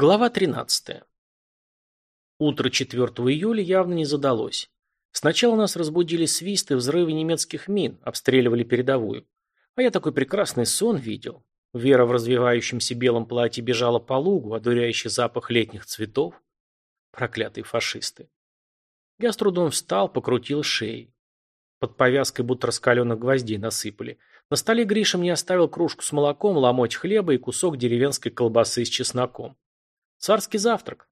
Глава 13. Утро 4 июля явно не задалось. Сначала нас разбудили свисты, взрывы немецких мин, обстреливали передовую. А я такой прекрасный сон видел. Вера в развивающемся белом платье бежала по лугу, одуряющий запах летних цветов. Проклятые фашисты. Я с трудом встал, покрутил шеей. Под повязкой будто раскаленных гвоздей насыпали. На столе Гриша мне оставил кружку с молоком, ломоть хлеба и кусок деревенской колбасы с чесноком. Царский завтрак.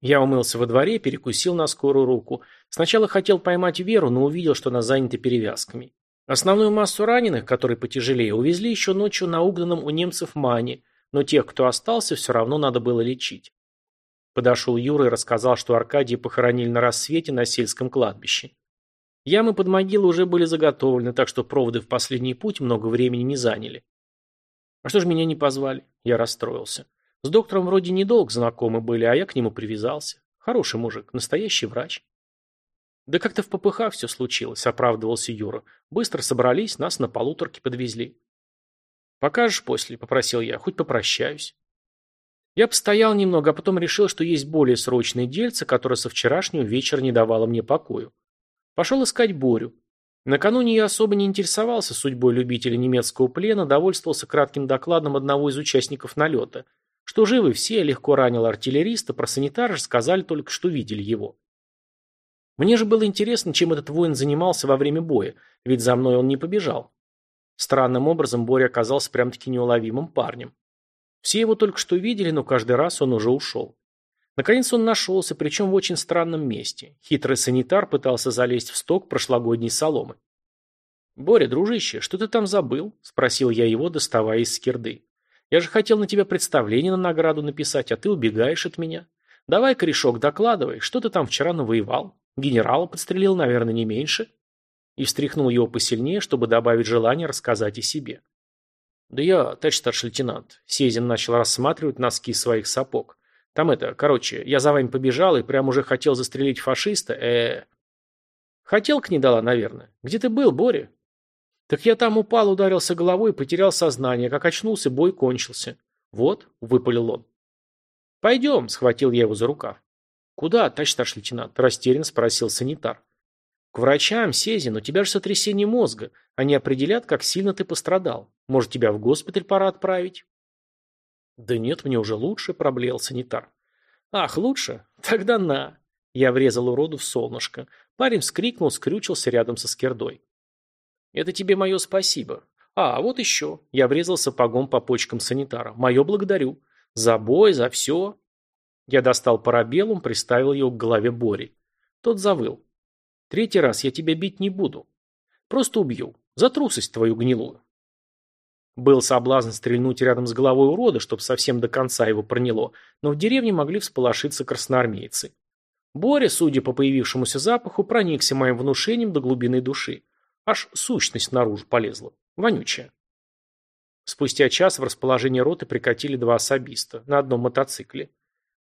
Я умылся во дворе, перекусил на скорую руку. Сначала хотел поймать Веру, но увидел, что она занята перевязками. Основную массу раненых, которые потяжелее, увезли еще ночью на угнанном у немцев мане, но тех, кто остался, все равно надо было лечить. Подошел Юра и рассказал, что Аркадия похоронили на рассвете на сельском кладбище. Ямы под могилы уже были заготовлены, так что проводы в последний путь много времени не заняли. А что ж меня не позвали? Я расстроился. С доктором вроде недолго знакомы были, а я к нему привязался. Хороший мужик, настоящий врач. Да как-то в попыхах все случилось, оправдывался Юра. Быстро собрались, нас на полуторке подвезли. Покажешь после, попросил я, хоть попрощаюсь. Я постоял немного, а потом решил, что есть более срочное дельце, которое со вчерашнего вечера не давало мне покою. Пошел искать Борю. Накануне я особо не интересовался судьбой любителя немецкого плена, довольствовался кратким докладом одного из участников налета – что живы все, легко ранил артиллериста, про санитара же сказали только, что видели его. Мне же было интересно, чем этот воин занимался во время боя, ведь за мной он не побежал. Странным образом Боря оказался прям-таки неуловимым парнем. Все его только что видели, но каждый раз он уже ушел. Наконец он нашелся, причем в очень странном месте. Хитрый санитар пытался залезть в сток прошлогодней соломы. «Боря, дружище, что ты там забыл?» – спросил я его, доставая из скирды. Я же хотел на тебя представление на награду написать, а ты убегаешь от меня. Давай, корешок, докладывай, что ты там вчера навоевал? Генерала подстрелил, наверное, не меньше?» И встряхнул его посильнее, чтобы добавить желание рассказать о себе. «Да я, товарищ старший лейтенант», — Сезин начал рассматривать носки своих сапог. «Там это, короче, я за вами побежал и прям уже хотел застрелить фашиста, э, -э. Хотел к ней дала, наверное. Где ты был, Боря? Так я там упал, ударился головой и потерял сознание. Как очнулся, бой кончился. Вот, выпалил он. Пойдем, схватил я его за рукав. Куда, товарищ старший лейтенант? Растерянно спросил санитар. К врачам, Сезин, у тебя же сотрясение мозга. Они определят, как сильно ты пострадал. Может, тебя в госпиталь пора отправить? Да нет, мне уже лучше, проблеял санитар. Ах, лучше? Тогда на. Я врезал уроду в солнышко. Парень вскрикнул, скрючился рядом со скердой. Это тебе мое спасибо. А, вот еще. Я врезал сапогом по почкам санитара. Мое благодарю. За бой, за все. Я достал парабеллум, приставил его к голове Бори. Тот завыл. Третий раз я тебя бить не буду. Просто убью. За трусость твою гнилую. Был соблазн стрельнуть рядом с головой урода, чтобы совсем до конца его проняло, но в деревне могли всполошиться красноармейцы. Боря, судя по появившемуся запаху, проникся моим внушением до глубины души. Аж сущность наружу полезла. Вонючая. Спустя час в расположение роты прикатили два особиста на одном мотоцикле.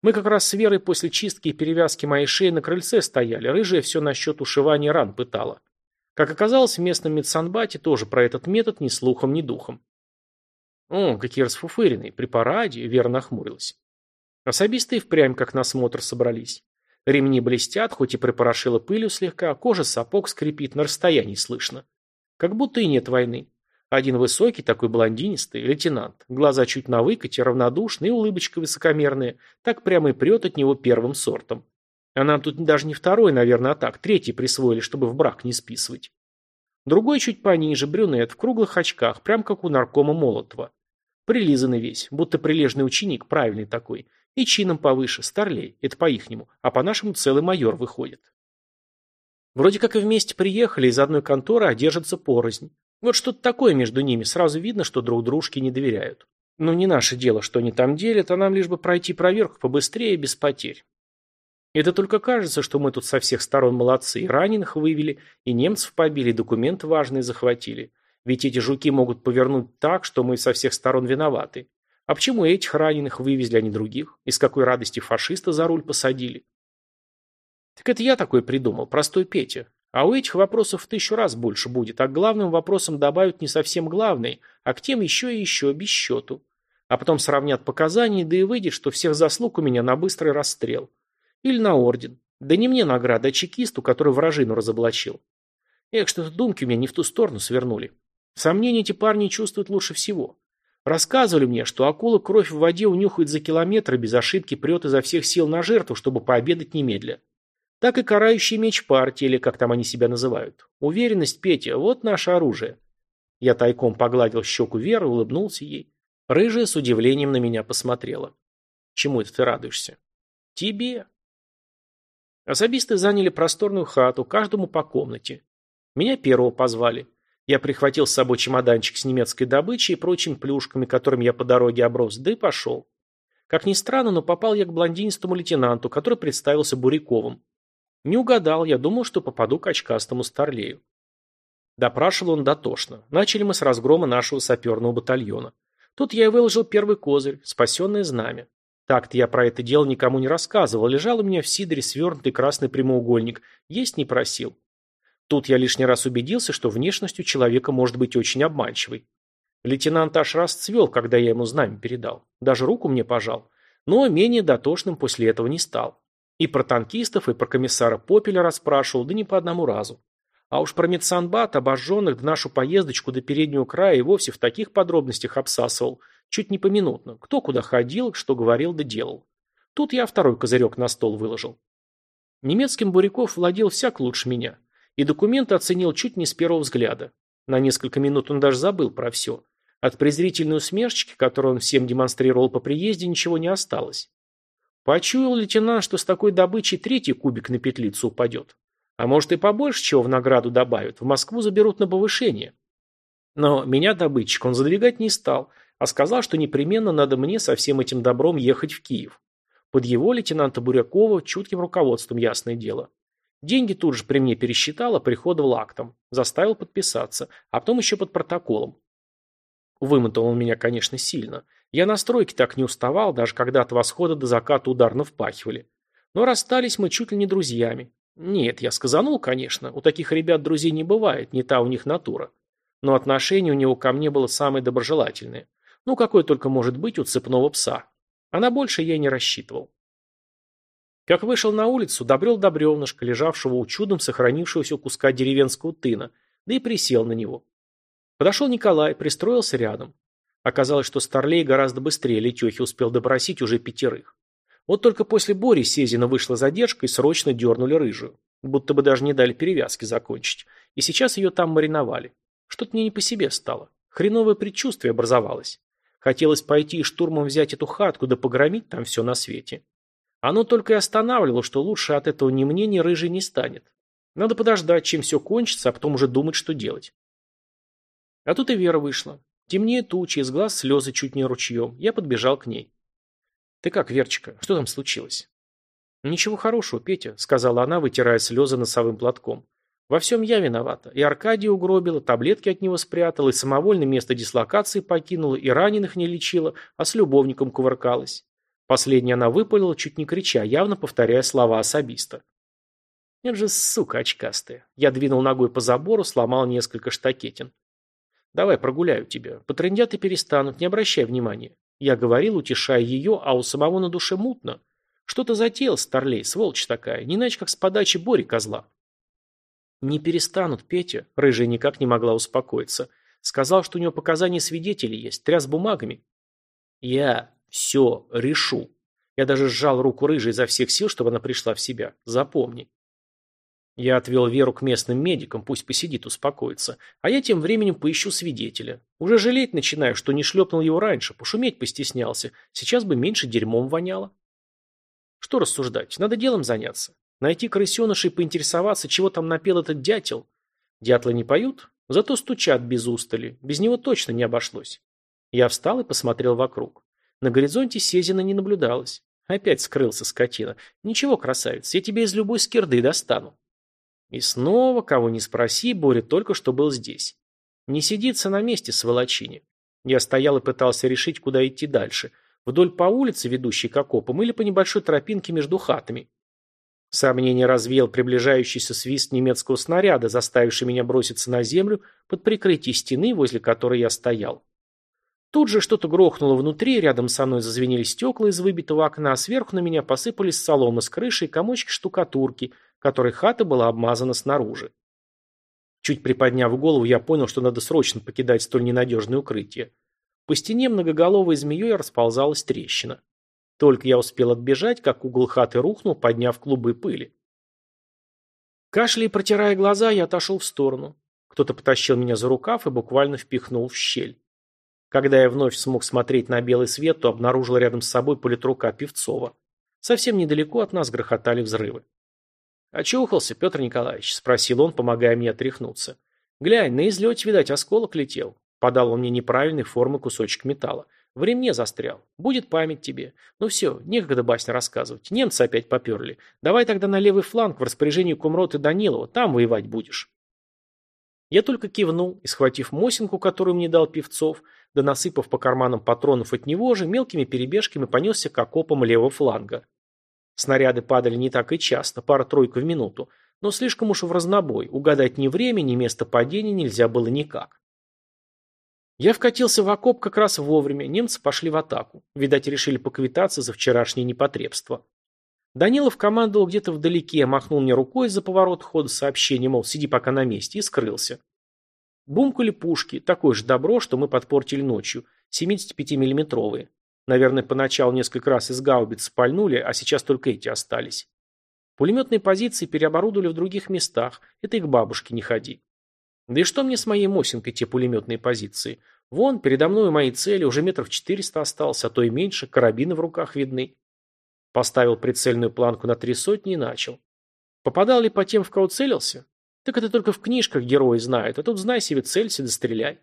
Мы как раз с Верой после чистки и перевязки моей шеи на крыльце стояли, рыжая все насчет ушивания ран пытала. Как оказалось, в местном медсанбате тоже про этот метод ни слухом, ни духом. О, какие расфуфыренные, при параде, Вера нахмурилась. Особисты и впрямь как на смотр собрались. Ремни блестят, хоть и припорошило пылью слегка, кожа сапог скрипит, на расстоянии слышно. Как будто и нет войны. Один высокий, такой блондинистый, лейтенант. Глаза чуть на выкате, равнодушные, улыбочка высокомерная. Так прямо и прет от него первым сортом. А нам тут даже не второй, наверное, а так, третий присвоили, чтобы в брак не списывать. Другой чуть пониже, брюнет, в круглых очках, прям как у наркома Молотова. Прилизанный весь, будто прилежный ученик, правильный такой. И чином повыше, старлей, это по-ихнему, а по-нашему целый майор выходит. Вроде как и вместе приехали, из одной конторы, а держатся порознь. Вот что-то такое между ними, сразу видно, что друг дружке не доверяют. Ну, не наше дело, что они там делят, а нам лишь бы пройти проверку побыстрее, без потерь. Это только кажется, что мы тут со всех сторон молодцы, и раненых вывели, и немцев побили, и документы важные захватили. Ведь эти жуки могут повернуть так, что мы со всех сторон виноваты. А почему этих раненых вывезли, а не других? Из какой радости фашиста за руль посадили? Так это я такой придумал, простой Петя. А у этих вопросов в тысячу раз больше будет, а к главным вопросам добавят не совсем главные, а к тем еще и еще, без счету. А потом сравнят показания, да и выйдет, что всех заслуг у меня на быстрый расстрел. Или на орден. Да не мне награда, а чекисту, который вражину разоблачил. Эх, что-то думки у меня не в ту сторону свернули. Сомнения эти парни чувствуют лучше всего. Рассказывали мне, что акула кровь в воде унюхает за километры, без ошибки прет изо всех сил на жертву, чтобы пообедать немедля. Так и карающий меч партии, или как там они себя называют. Уверенность, Петя, вот наше оружие. Я тайком погладил щеку Веры, улыбнулся ей. Рыжая с удивлением на меня посмотрела. Чему это ты радуешься? Тебе. Особисты заняли просторную хату, каждому по комнате. Меня первого позвали. Я прихватил с собой чемоданчик с немецкой добычей и прочими плюшками, которыми я по дороге оброс, да и пошел. Как ни странно, но попал я к блондинистому лейтенанту, который представился Буряковым. Не угадал, я думал, что попаду к очкастому старлею. Допрашивал он дотошно. Начали мы с разгрома нашего саперного батальона. Тут я и выложил первый козырь, спасенное знамя. Так-то я про это дело никому не рассказывал, лежал у меня в сидоре свернутый красный прямоугольник, есть не просил. Тут я лишний раз убедился, что внешность у человека может быть очень обманчивой. Лейтенант аж расцвел, когда я ему знамя передал. Даже руку мне пожал. Но менее дотошным после этого не стал. И про танкистов, и про комиссара Попеля расспрашивал, да не по одному разу. А уж про медсанбат, обожженных, да нашу поездочку до переднего края и вовсе в таких подробностях обсасывал, чуть не поминутно, кто куда ходил, что говорил да делал. Тут я второй козырек на стол выложил. Немецким Буряков владел всяк лучше меня и документы оценил чуть не с первого взгляда. На несколько минут он даже забыл про все. От презрительной усмешечки, которую он всем демонстрировал по приезде, ничего не осталось. Почуял лейтенант, что с такой добычей третий кубик на петлицу упадет. А может и побольше чего в награду добавят, в Москву заберут на повышение. Но меня добытчик он задвигать не стал, а сказал, что непременно надо мне со всем этим добром ехать в Киев. Под его лейтенанта Бурякова чутким руководством, ясное дело. Деньги тут же при мне пересчитал, а приходовал актом. Заставил подписаться, а потом еще под протоколом. Вымотал он меня, конечно, сильно. Я на стройке так не уставал, даже когда от восхода до заката ударно впахивали. Но расстались мы чуть ли не друзьями. Нет, я сказанул, конечно, у таких ребят друзей не бывает, не та у них натура. Но отношение у него ко мне было самое доброжелательное. Ну, какое только может быть у цепного пса. А на больше я не рассчитывал. Как вышел на улицу, добрел до бревнышка, лежавшего у чудом сохранившегося куска деревенского тына, да и присел на него. Подошел Николай, пристроился рядом. Оказалось, что Старлей гораздо быстрее Летехи успел допросить уже пятерых. Вот только после Бори Сезина вышла задержка и срочно дернули рыжую. Будто бы даже не дали перевязки закончить. И сейчас ее там мариновали. Что-то мне не по себе стало. Хреновое предчувствие образовалось. Хотелось пойти и штурмом взять эту хатку, да погромить там все на свете. Оно только и останавливало, что лучше от этого ни мне, ни рыжий не станет. Надо подождать, чем все кончится, а потом уже думать, что делать. А тут и Вера вышла. Темнее тучи, из глаз слезы чуть не ручьем. Я подбежал к ней. «Ты как, Верчика? Что там случилось?» «Ничего хорошего, Петя», — сказала она, вытирая слезы носовым платком. «Во всем я виновата. И Аркадия угробила, таблетки от него спрятала, и самовольно место дислокации покинула, и раненых не лечила, а с любовником кувыркалась. Последнее она выпалила, чуть не крича, явно повторяя слова особиста. «Нет же, сука очкастая!» Я двинул ногой по забору, сломал несколько штакетин. «Давай прогуляю тебя. Потрындят и перестанут, не обращай внимания». Я говорил, утешая ее, а у самого на душе мутно. Что-то затеял Старлей, сволочь такая, не иначе как с подачи Бори козла. «Не перестанут, Петя», — рыжая никак не могла успокоиться. Сказал, что у него показания свидетелей есть, тряс бумагами. «Я все решу. Я даже сжал руку рыжей изо всех сил, чтобы она пришла в себя. Запомни. Я отвел Веру к местным медикам, пусть посидит, успокоится. А я тем временем поищу свидетеля. Уже жалеть начинаю, что не шлепнул его раньше, пошуметь постеснялся. Сейчас бы меньше дерьмом воняло. Что рассуждать? Надо делом заняться. Найти крысеныша и поинтересоваться, чего там напел этот дятел. Дятлы не поют, зато стучат без устали. Без него точно не обошлось. Я встал и посмотрел вокруг. На горизонте Сезина не наблюдалось. Опять скрылся скотина. Ничего, красавец, я тебе из любой скирды достану. И снова, кого не спроси, Боря только что был здесь. Не сидится на месте, сволочине. Я стоял и пытался решить, куда идти дальше. Вдоль по улице, ведущей к окопам, или по небольшой тропинке между хатами. Сомнение развеял приближающийся свист немецкого снаряда, заставивший меня броситься на землю под прикрытие стены, возле которой я стоял. Тут же что-то грохнуло внутри, рядом со мной зазвенели стекла из выбитого окна, а сверху на меня посыпались соломы с крыши и комочки штукатурки, которой хата была обмазана снаружи. Чуть приподняв голову, я понял, что надо срочно покидать столь ненадежное укрытие. По стене многоголовой змеей расползалась трещина. Только я успел отбежать, как угол хаты рухнул, подняв клубы пыли. Кашляя и протирая глаза, я отошел в сторону. Кто-то потащил меня за рукав и буквально впихнул в щель. Когда я вновь смог смотреть на белый свет, то обнаружил рядом с собой политрука Певцова. Совсем недалеко от нас грохотали взрывы. «Очухался, Петр Николаевич?» – спросил он, помогая мне отряхнуться. «Глянь, на излете, видать, осколок летел». Подал он мне неправильной формы кусочек металла. В ремне застрял. Будет память тебе. Ну все, некогда басня рассказывать. Немцы опять поперли. Давай тогда на левый фланг в распоряжении Кумроты Данилова. Там воевать будешь. Я только кивнул и, схватив Мосинку, которую мне дал Певцов, да насыпав по карманам патронов от него же, мелкими перебежками понесся к окопам левого фланга. Снаряды падали не так и часто, пара-тройка в минуту, но слишком уж в разнобой, угадать ни время, ни место падения нельзя было никак. Я вкатился в окоп как раз вовремя, немцы пошли в атаку. Видать, решили поквитаться за вчерашнее непотребство. Данилов командовал где-то вдалеке, махнул мне рукой за поворот хода сообщения, мол, сиди пока на месте, и скрылся. Бумкали пушки, такое же добро, что мы подпортили ночью, 75-миллиметровые. Наверное, поначалу несколько раз из гаубиц спальнули, а сейчас только эти остались. Пулеметные позиции переоборудовали в других местах, это и к бабушке не ходи. Да и что мне с моей Мосинкой те пулеметные позиции? Вон, передо мной мои цели, уже метров четыреста осталось, а то и меньше, карабины в руках видны. Поставил прицельную планку на три сотни и начал. Попадал ли по тем, в кого целился? Так это только в книжках герои знают, а тут знай себе, целься да стреляй.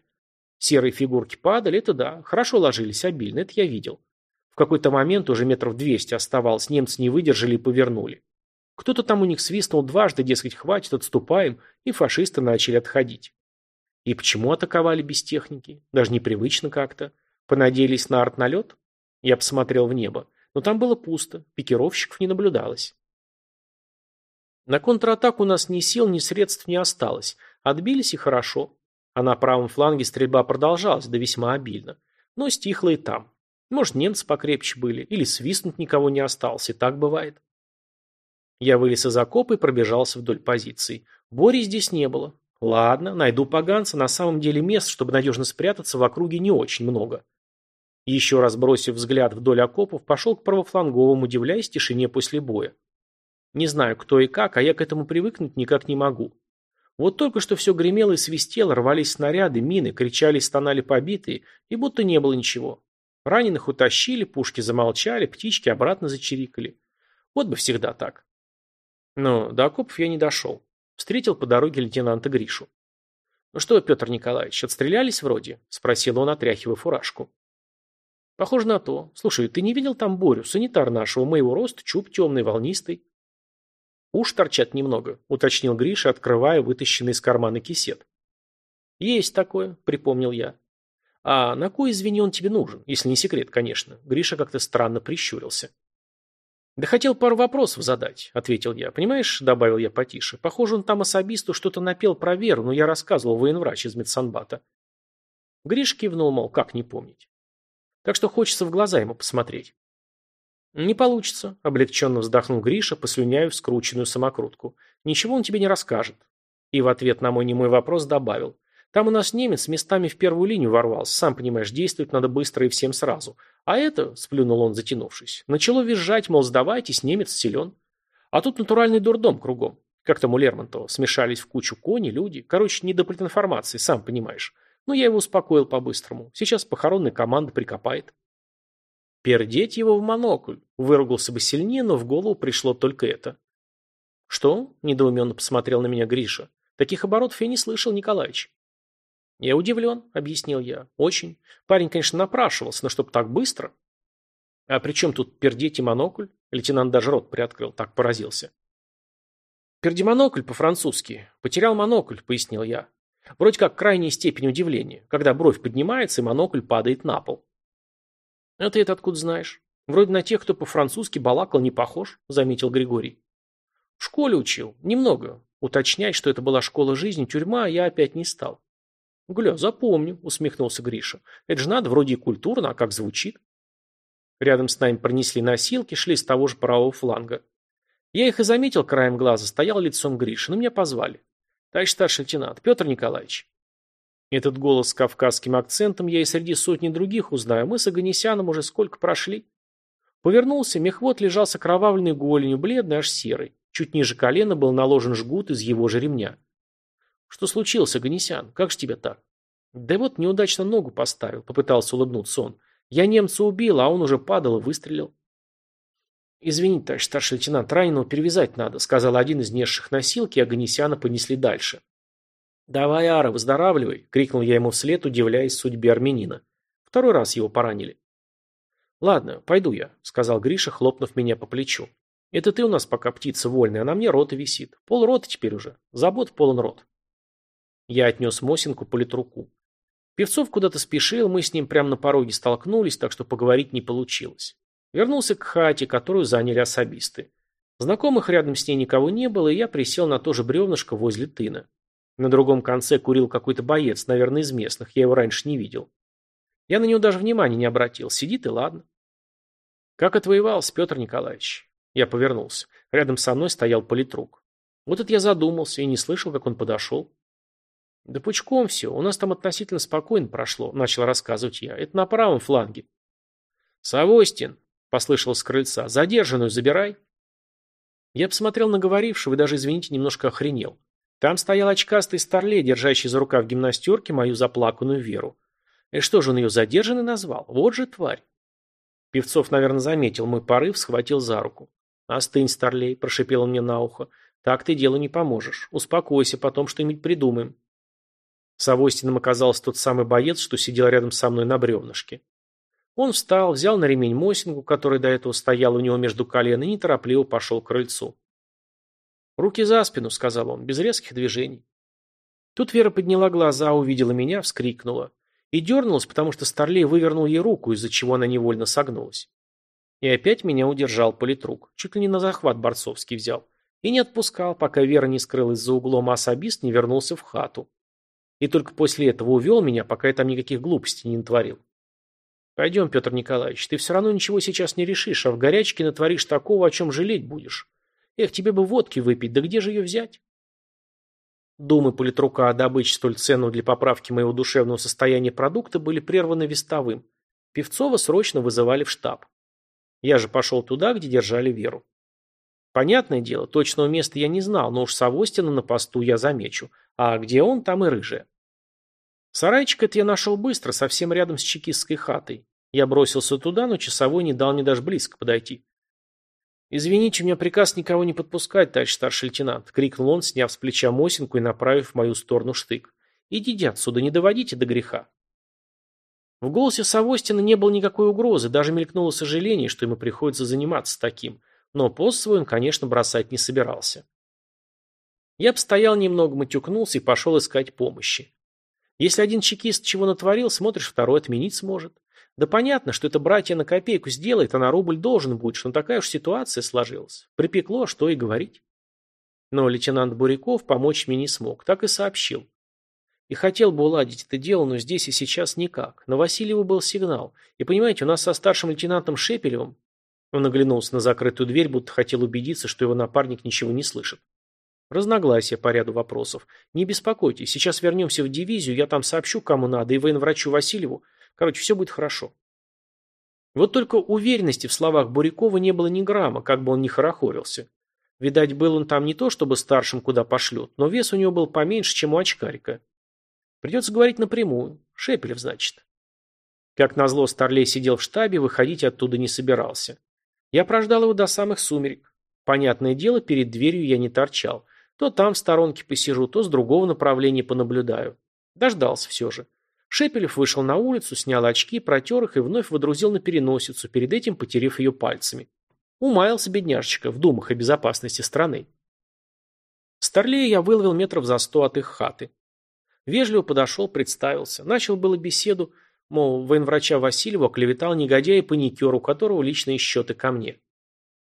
Серые фигурки падали, это да, хорошо ложились, обильно, это я видел. В какой-то момент, уже метров двести оставалось, немцы не выдержали и повернули. Кто-то там у них свистнул дважды, дескать, хватит, отступаем, и фашисты начали отходить. И почему атаковали без техники? Даже непривычно как-то. Понадеялись на артналет? Я посмотрел в небо. Но там было пусто, пикировщиков не наблюдалось. На контратаку у нас ни сил, ни средств не осталось. Отбились и хорошо. А на правом фланге стрельба продолжалась, да весьма обильно. Но стихло и там. Может, немцы покрепче были, или свистнуть никого не осталось, и так бывает. Я вылез из окопа и пробежался вдоль позиций. Бори здесь не было. Ладно, найду поганца, на самом деле мест, чтобы надежно спрятаться, в округе не очень много. Еще раз бросив взгляд вдоль окопов, пошел к правофланговому, удивляясь тишине после боя. Не знаю, кто и как, а я к этому привыкнуть никак не могу. Вот только что все гремело и свистело, рвались снаряды, мины, кричали и стонали побитые, и будто не было ничего. Раненых утащили, пушки замолчали, птички обратно зачирикали. Вот бы всегда так. Но до окопов я не дошел. Встретил по дороге лейтенанта Гришу. «Ну что, Петр Николаевич, отстрелялись вроде?» – спросил он, отряхивая фуражку. «Похоже на то. Слушай, ты не видел там Борю, санитар нашего, моего роста, чуб темный, волнистый?» «Уж торчат немного», – уточнил Гриша, открывая вытащенный из кармана кисет. «Есть такое», – припомнил я. «А на кой, извини, он тебе нужен? Если не секрет, конечно». Гриша как-то странно прищурился. «Да хотел пару вопросов задать», — ответил я. «Понимаешь», — добавил я потише, — «похоже, он там особисту что-то напел про веру, но я рассказывал военврач из медсанбата». Гриш кивнул, мол, как не помнить. Так что хочется в глаза ему посмотреть. «Не получится», — облегченно вздохнул Гриша, послюняя в скрученную самокрутку. «Ничего он тебе не расскажет». И в ответ на мой немой вопрос добавил. Там у нас немец местами в первую линию ворвался. Сам понимаешь, действовать надо быстро и всем сразу. А это, сплюнул он, затянувшись, начало визжать, мол, сдавайтесь, немец силен. А тут натуральный дурдом кругом. Как там у Лермонтова, смешались в кучу кони, люди. Короче, не до политинформации, сам понимаешь. Ну, я его успокоил по-быстрому. Сейчас похоронная команда прикопает. Пердеть его в монокль. Выругался бы сильнее, но в голову пришло только это. Что? Недоуменно посмотрел на меня Гриша. Таких оборотов я не слышал, Николаевич. «Я удивлен», — объяснил я. «Очень. Парень, конечно, напрашивался, но чтоб так быстро». «А при чем тут пердеть и монокль?» Лейтенант даже рот приоткрыл, так поразился. «Пердемонокль по-французски. Потерял монокль», — пояснил я. Вроде как крайняя степень удивления, когда бровь поднимается и монокль падает на пол. «А ты это откуда знаешь? Вроде на тех, кто по-французски балакал, не похож», — заметил Григорий. «В школе учил. Немного. Уточнять, что это была школа жизни, тюрьма, я опять не стал. Гля, запомню, усмехнулся Гриша. Это же надо, вроде и культурно, а как звучит? Рядом с нами пронесли носилки, шли с того же правого фланга. Я их и заметил краем глаза, стоял лицом Гриши, но меня позвали. Товарищ старший лейтенант, Петр Николаевич. Этот голос с кавказским акцентом я и среди сотни других узнаю. Мы с Аганесяном уже сколько прошли. Повернулся, мехвод лежал с окровавленной голенью, бледный, аж серый. Чуть ниже колена был наложен жгут из его же ремня. Что случилось, Аганесян? Как же тебя так? Да вот неудачно ногу поставил, попытался улыбнуться он. Я немца убил, а он уже падал и выстрелил. «Извините, товарищ старший лейтенант, раненого перевязать надо», сказал один из несших носилки, а Ганесяна понесли дальше. «Давай, Ара, выздоравливай!» — крикнул я ему вслед, удивляясь судьбе армянина. Второй раз его поранили. «Ладно, пойду я», — сказал Гриша, хлопнув меня по плечу. «Это ты у нас пока птица вольная, а на мне рота висит. Пол рота теперь уже. Забот полон рот». Я отнес Мосинку политруку. Певцов куда-то спешил, мы с ним прямо на пороге столкнулись, так что поговорить не получилось. Вернулся к хате, которую заняли особисты. Знакомых рядом с ней никого не было, и я присел на то же бревнышко возле тына. На другом конце курил какой-то боец, наверное, из местных, я его раньше не видел. Я на него даже внимания не обратил, сидит и ладно. Как отвоевался, Петр Николаевич? Я повернулся. Рядом со мной стоял политрук. Вот это я задумался и не слышал, как он подошел. Да пучком все, у нас там относительно спокойно прошло, начал рассказывать я. Это на правом фланге. Савостин, Послышалось с крыльца. «Задержанную забирай!» Я посмотрел на говорившего и даже, извините, немножко охренел. Там стоял очкастый старлей, держащий за рукав гимнастерки мою заплаканную Веру. И что же он ее задержанной назвал? Вот же тварь. Певцов, наверное, заметил мой порыв, схватил за руку. «Остынь, старлей», – прошипел он мне на ухо. «Так ты делу не поможешь. Успокойся, потом что-нибудь придумаем». С Авостином оказался тот самый боец, что сидел рядом со мной на бревнышке. Он встал, взял на ремень Мосингу, который до этого стоял у него между колен, и неторопливо пошел к крыльцу. «Руки за спину», — сказал он, без резких движений. Тут Вера подняла глаза, увидела меня, вскрикнула. И дернулась, потому что Старлей вывернул ей руку, из-за чего она невольно согнулась. И опять меня удержал политрук. Чуть ли не на захват борцовский взял. И не отпускал, пока Вера не скрылась за углом, а особист не вернулся в хату. И только после этого увел меня, пока я там никаких глупостей не натворил. Пойдем, Петр Николаевич, ты все равно ничего сейчас не решишь, а в горячке натворишь такого, о чем жалеть будешь. Эх, тебе бы водки выпить, да где же ее взять? Думы политрука о добыче столь ценного для поправки моего душевного состояния продукта были прерваны вестовым. Певцова срочно вызывали в штаб. Я же пошел туда, где держали Веру. Понятное дело, точного места я не знал, но уж Савостина на посту я замечу. А где он, там и рыжая. Сарайчик это я нашел быстро, совсем рядом с чекистской хатой. Я бросился туда, но часовой не дал мне даже близко подойти. «Извините, у меня приказ никого не подпускать, товарищ старший лейтенант», — крикнул он, сняв с плеча Мосинку и направив в мою сторону штык. «Идите отсюда, не доводите до греха». В голосе Савостина не было никакой угрозы, даже мелькнуло сожаление, что ему приходится заниматься таким. Но пост свой он, конечно, бросать не собирался. Я постоял немного, матюкнулся и пошел искать помощи. Если один чекист чего натворил, смотришь, второй отменить сможет. Да понятно, что это братья на копейку сделает, а на рубль должен будешь, но такая уж ситуация сложилась. Припекло, что и говорить. Но лейтенант Буряков помочь мне не смог, так и сообщил. И хотел бы уладить это дело, но здесь и сейчас никак. На Васильева был сигнал. И понимаете, у нас со старшим лейтенантом Шепелевым... Он оглянулся на закрытую дверь, будто хотел убедиться, что его напарник ничего не слышит. Разногласия по ряду вопросов. Не беспокойтесь, сейчас вернемся в дивизию, я там сообщу, кому надо, и военврачу Васильеву, Короче, все будет хорошо. Вот только уверенности в словах Бурякова не было ни грамма, как бы он ни хорохорился. Видать, был он там не то, чтобы старшим куда пошлют, но вес у него был поменьше, чем у очкарика. Придется говорить напрямую. Шепелев, значит. Как назло, Старлей сидел в штабе, выходить оттуда не собирался. Я прождал его до самых сумерек. Понятное дело, перед дверью я не торчал. То там в сторонке посижу, то с другого направления понаблюдаю. Дождался все же. Шепелев вышел на улицу, снял очки, протер их и вновь водрузил на переносицу, перед этим потерев ее пальцами. Умаялся бедняжечка в думах о безопасности страны. Старлея я выловил метров за сто от их хаты. Вежливо подошел, представился. Начал было беседу, мол, военврача Васильева оклеветал негодяй и паникер, у которого личные счеты ко мне.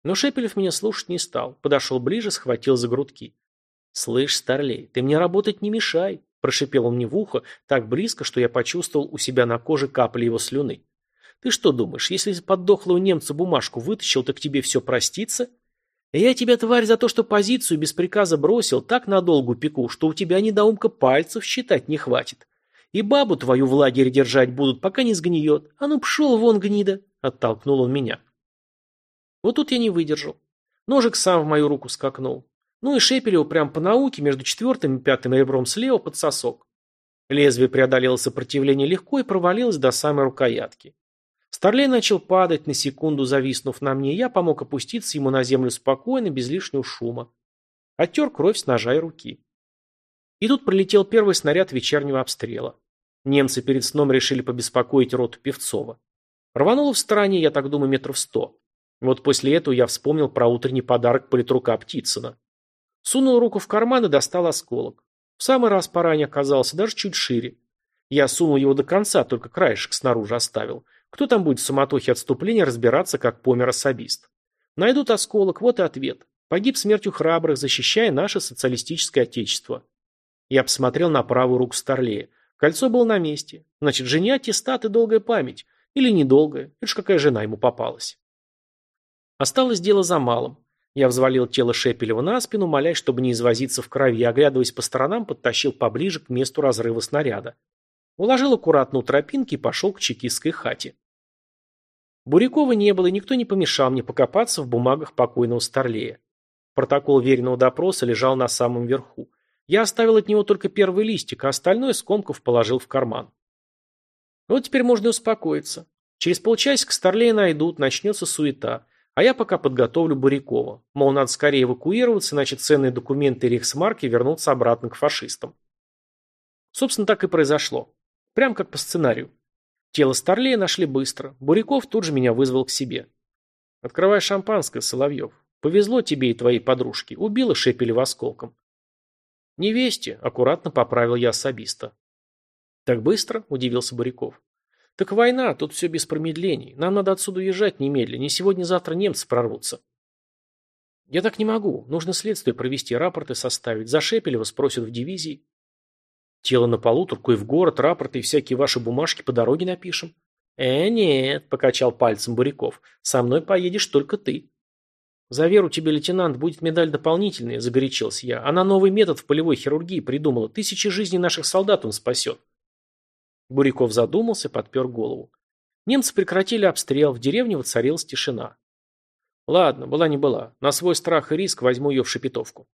Но Шепелев меня слушать не стал. Подошел ближе, схватил за грудки. «Слышь, Старлей, ты мне работать не мешай. Прошипел он мне в ухо так близко, что я почувствовал у себя на коже капли его слюны. Ты что думаешь, если поддохлого немца бумажку вытащил, так тебе все простится? Я тебя, тварь, за то, что позицию без приказа бросил, так надолго пеку, что у тебя недоумка пальцев считать не хватит. И бабу твою в лагере держать будут, пока не сгниет. А ну пшел вон, гнида!» — оттолкнул он меня. Вот тут я не выдержал. Ножик сам в мою руку скакнул. Ну и Шепелеву прям по науке между четвертым и пятым ребром слева под сосок. Лезвие преодолело сопротивление легко и провалилось до самой рукоятки. Старлей начал падать, на секунду зависнув на мне, я помог опуститься ему на землю спокойно, без лишнего шума. Оттер кровь с ножа и руки. И тут прилетел первый снаряд вечернего обстрела. Немцы перед сном решили побеспокоить роту Певцова. Рвануло в стороне, я так думаю, метров сто. Вот после этого я вспомнил про утренний подарок политрука Птицына. Сунул руку в карман и достал осколок. В самый раз по ране оказался, даже чуть шире. Я сунул его до конца, только краешек снаружи оставил. Кто там будет в суматохе отступления разбираться, как помер особист? Найдут осколок, вот и ответ. Погиб смертью храбрых, защищая наше социалистическое отечество. Я посмотрел на правую руку Старлея. Кольцо было на месте. Значит, жене аттестат и долгая память. Или недолгая. Это ж какая жена ему попалась. Осталось дело за малым. Я взвалил тело Шепелева на спину, молясь, чтобы не извозиться в крови, оглядываясь по сторонам, подтащил поближе к месту разрыва снаряда. Уложил аккуратно у тропинки и пошел к чекистской хате. Бурякова не было, и никто не помешал мне покопаться в бумагах покойного Старлея. Протокол веренного допроса лежал на самом верху. Я оставил от него только первый листик, а остальное скомков положил в карман. Вот теперь можно успокоиться. Через полчасика Старлея найдут, начнется суета. А я пока подготовлю Бурякова. Мол, надо скорее эвакуироваться, иначе ценные документы и рейхсмарки вернутся обратно к фашистам. Собственно, так и произошло. Прям как по сценарию. Тело Старлея нашли быстро. Буряков тут же меня вызвал к себе. «Открывай шампанское, Соловьев. Повезло тебе и твоей подружке. Убила Шепелева осколком». «Невесте», — аккуратно поправил я особиста. «Так быстро?» — удивился Буряков. «Так война, тут все без промедлений. Нам надо отсюда уезжать немедленно. Не сегодня-завтра немцы прорвутся». «Я так не могу. Нужно следствие провести, рапорты составить. За Шепелева спросят в дивизии». Тело на полуторку и в город, рапорты и всякие ваши бумажки по дороге напишем. Э, нет, покачал пальцем Буряков. Со мной поедешь только ты. За веру тебе, лейтенант, будет медаль дополнительная, загорячился я. Она новый метод в полевой хирургии придумала. Тысячи жизней наших солдат он спасет. Буряков задумался, подпер голову. Немцы прекратили обстрел, в деревне воцарилась тишина. Ладно, была не была. На свой страх и риск возьму ее в шепетовку.